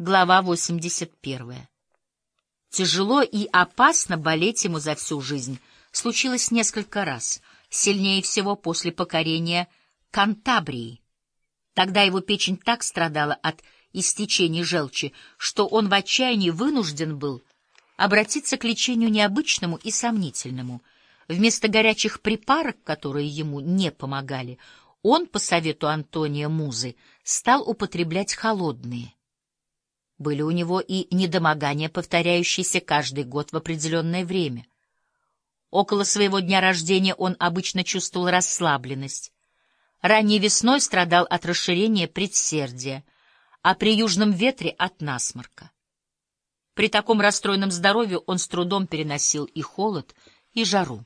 Глава 81. Тяжело и опасно болеть ему за всю жизнь случилось несколько раз, сильнее всего после покорения Кантабрии. Тогда его печень так страдала от истечения желчи, что он в отчаянии вынужден был обратиться к лечению необычному и сомнительному. Вместо горячих припарок, которые ему не помогали, он, по совету Антония Музы, стал употреблять холодные. Были у него и недомогания, повторяющиеся каждый год в определенное время. Около своего дня рождения он обычно чувствовал расслабленность. Ранней весной страдал от расширения предсердия, а при южном ветре — от насморка. При таком расстроенном здоровье он с трудом переносил и холод, и жару.